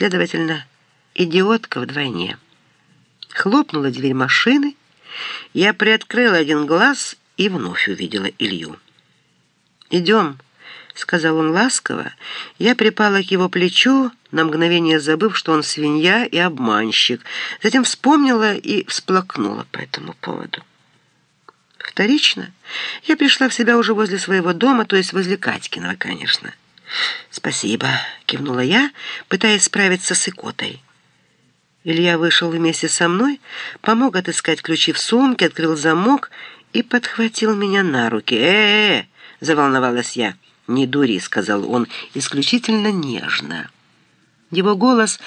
Следовательно, идиотка вдвойне. Хлопнула дверь машины, я приоткрыла один глаз и вновь увидела Илью. «Идем», — сказал он ласково. Я припала к его плечу, на мгновение забыв, что он свинья и обманщик. Затем вспомнила и всплакнула по этому поводу. Вторично я пришла в себя уже возле своего дома, то есть возле Катькиного, конечно. «Спасибо», — кивнула я, пытаясь справиться с икотой. Илья вышел вместе со мной, помог отыскать ключи в сумке, открыл замок и подхватил меня на руки. «Э-э-э!» — заволновалась я. «Не дури», — сказал он, исключительно нежно. Его голос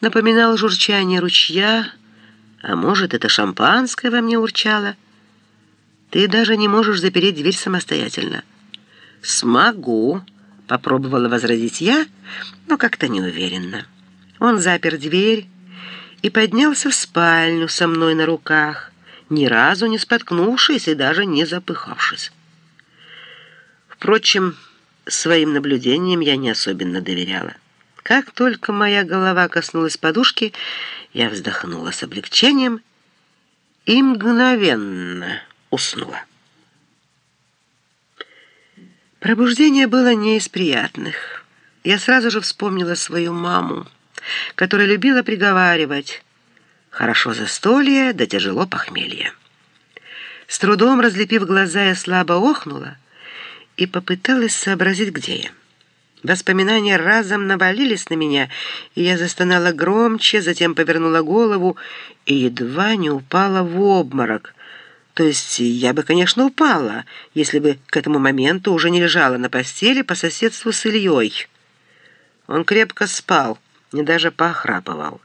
напоминал журчание ручья, а может, это шампанское во мне урчало. «Ты даже не можешь запереть дверь самостоятельно». «Смогу», — попробовала возразить я, но как-то неуверенно. Он запер дверь и поднялся в спальню со мной на руках, ни разу не споткнувшись и даже не запыхавшись. Впрочем, своим наблюдениям я не особенно доверяла. Как только моя голова коснулась подушки, я вздохнула с облегчением и мгновенно уснула. Пробуждение было не из приятных. Я сразу же вспомнила свою маму, которая любила приговаривать «Хорошо застолье, да тяжело похмелье». С трудом разлепив глаза, я слабо охнула и попыталась сообразить, где я. Воспоминания разом навалились на меня, и я застонала громче, затем повернула голову и едва не упала в обморок. То есть я бы, конечно, упала, если бы к этому моменту уже не лежала на постели по соседству с Ильей. Он крепко спал, не даже похрапывал.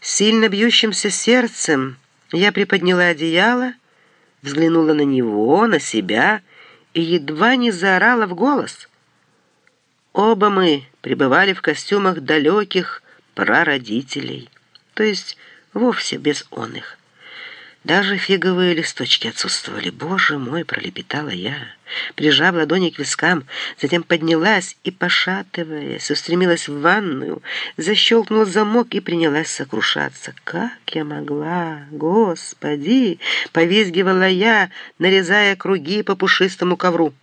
Сильно бьющимся сердцем я приподняла одеяло, взглянула на него, на себя и едва не заорала в голос — Оба мы пребывали в костюмах далеких прародителей, то есть вовсе без он их. Даже фиговые листочки отсутствовали. «Боже мой!» — пролепетала я, прижав ладони к вискам, затем поднялась и, пошатываясь, устремилась в ванную, защелкнула замок и принялась сокрушаться. «Как я могла? Господи!» — повизгивала я, нарезая круги по пушистому ковру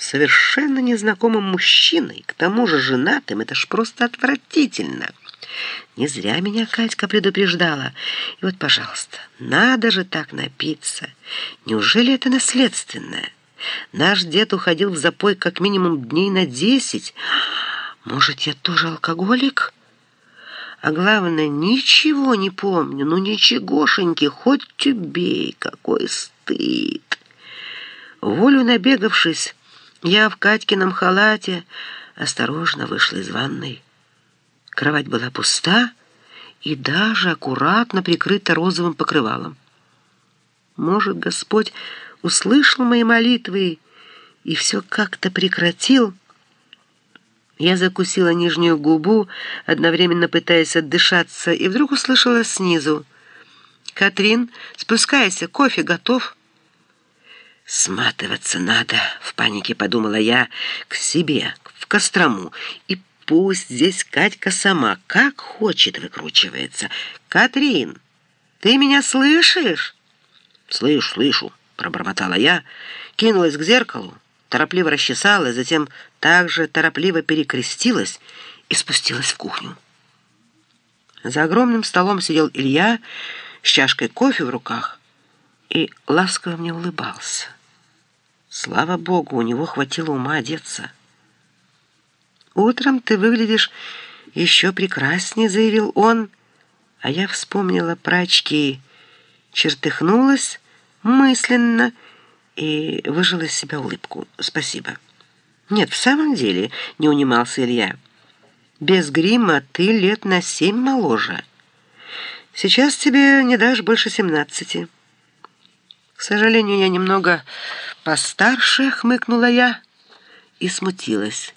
совершенно незнакомым мужчиной, к тому же женатым, это ж просто отвратительно. Не зря меня Катька предупреждала. И вот, пожалуйста, надо же так напиться. Неужели это наследственное? Наш дед уходил в запой как минимум дней на десять. Может, я тоже алкоголик? А главное, ничего не помню. Ну, ничегошеньки, хоть убей, какой стыд. Волю набегавшись, я в Катькином халате осторожно вышла из ванной. Кровать была пуста и даже аккуратно прикрыта розовым покрывалом. Может, Господь услышал мои молитвы и все как-то прекратил? Я закусила нижнюю губу, одновременно пытаясь отдышаться, и вдруг услышала снизу. «Катрин, спускайся, кофе готов». «Сматываться надо», — в панике подумала я, — «к себе, в Кострому, и пусть здесь Катька сама, как хочет, выкручивается. Катрин, ты меня слышишь?» «Слышу, слышу», — пробормотала я, кинулась к зеркалу, торопливо расчесалась, затем также торопливо перекрестилась и спустилась в кухню. За огромным столом сидел Илья с чашкой кофе в руках и ласково мне улыбался. Слава богу, у него хватило ума одеться. «Утром ты выглядишь еще прекраснее», — заявил он, а я вспомнила про очки, чертыхнулась мысленно и выжила из себя улыбку. «Спасибо». «Нет, в самом деле», — не унимался Илья, — «без грима ты лет на семь моложе. Сейчас тебе не дашь больше семнадцати». К сожалению, я немного постарше, хмыкнула я и смутилась.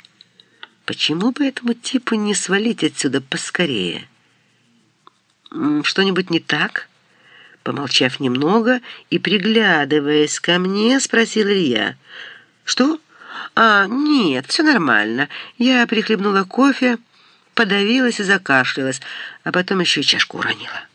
Почему бы этому типу не свалить отсюда поскорее? Что-нибудь не так? Помолчав немного и приглядываясь ко мне, спросил Илья. Что? А, нет, все нормально. Я прихлебнула кофе, подавилась и закашлялась, а потом еще и чашку уронила.